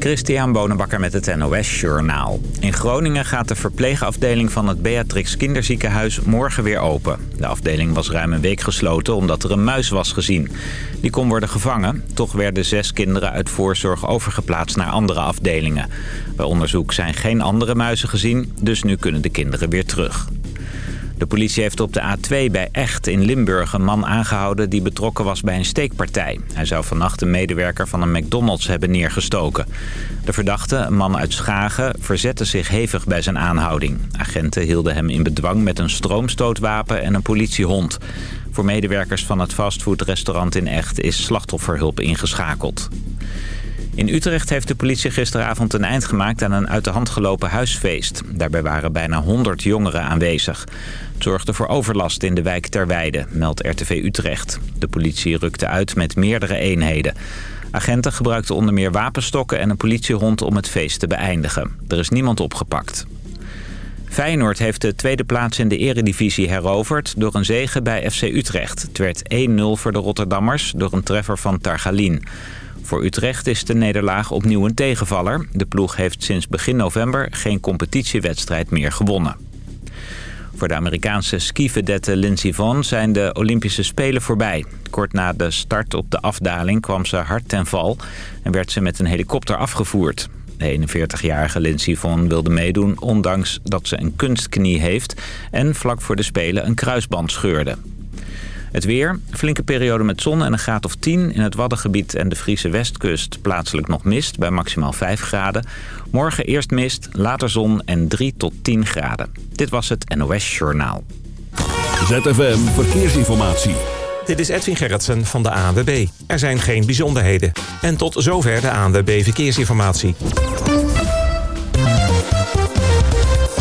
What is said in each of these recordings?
Christian Bonenbakker met het NOS Journaal. In Groningen gaat de verpleegafdeling van het Beatrix Kinderziekenhuis morgen weer open. De afdeling was ruim een week gesloten omdat er een muis was gezien. Die kon worden gevangen. Toch werden zes kinderen uit voorzorg overgeplaatst naar andere afdelingen. Bij onderzoek zijn geen andere muizen gezien, dus nu kunnen de kinderen weer terug. De politie heeft op de A2 bij Echt in Limburg een man aangehouden die betrokken was bij een steekpartij. Hij zou vannacht een medewerker van een McDonald's hebben neergestoken. De verdachte, een man uit Schagen, verzette zich hevig bij zijn aanhouding. Agenten hielden hem in bedwang met een stroomstootwapen en een politiehond. Voor medewerkers van het fastfoodrestaurant in Echt is slachtofferhulp ingeschakeld. In Utrecht heeft de politie gisteravond een eind gemaakt aan een uit de hand gelopen huisfeest. Daarbij waren bijna 100 jongeren aanwezig. Het zorgde voor overlast in de wijk Terweide, meldt RTV Utrecht. De politie rukte uit met meerdere eenheden. Agenten gebruikten onder meer wapenstokken en een politiehond om het feest te beëindigen. Er is niemand opgepakt. Feyenoord heeft de tweede plaats in de eredivisie heroverd door een zege bij FC Utrecht. Het werd 1-0 voor de Rotterdammers door een treffer van Targalin. Voor Utrecht is de nederlaag opnieuw een tegenvaller. De ploeg heeft sinds begin november geen competitiewedstrijd meer gewonnen. Voor de Amerikaanse skivedette Lindsey Vonn zijn de Olympische Spelen voorbij. Kort na de start op de afdaling kwam ze hard ten val en werd ze met een helikopter afgevoerd. De 41-jarige Lindsey Vonn wilde meedoen ondanks dat ze een kunstknie heeft... en vlak voor de Spelen een kruisband scheurde. Het weer, flinke periode met zon en een graad of 10 in het Waddengebied en de Friese westkust. Plaatselijk nog mist bij maximaal 5 graden. Morgen eerst mist, later zon en 3 tot 10 graden. Dit was het NOS Journaal. ZFM Verkeersinformatie. Dit is Edwin Gerritsen van de ANWB. Er zijn geen bijzonderheden. En tot zover de ANWB Verkeersinformatie.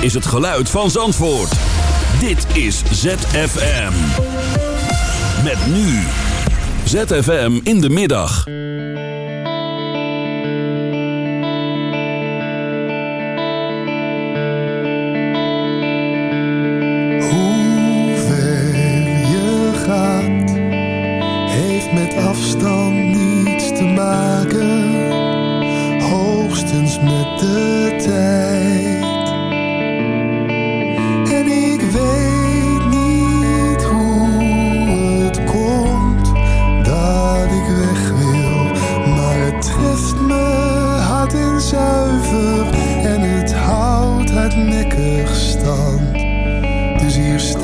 Is het geluid van Zandvoort. Dit is ZFM. Met nu. ZFM in de middag. Hoe ver je gaat, heeft met afstand niets te maken, hoogstens met de tijd.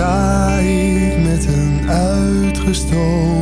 Sta ik met een uitgestoken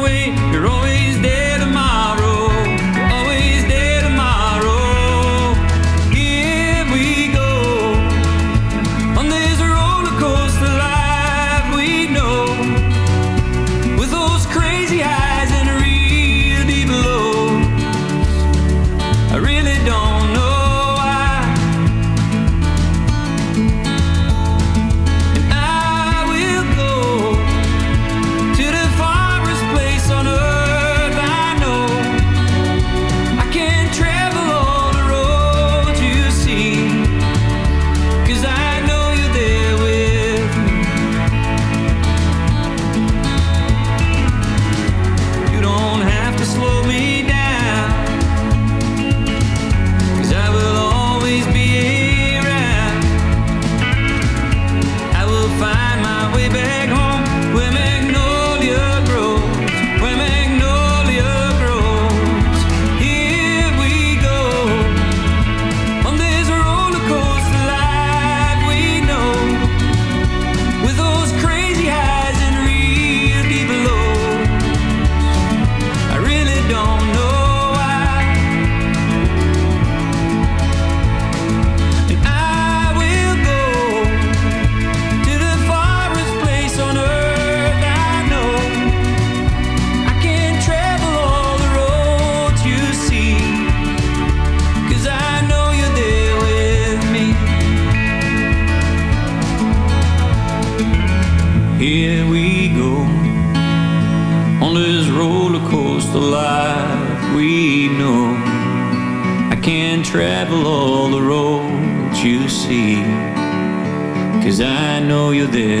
my way back home. Women Yeah.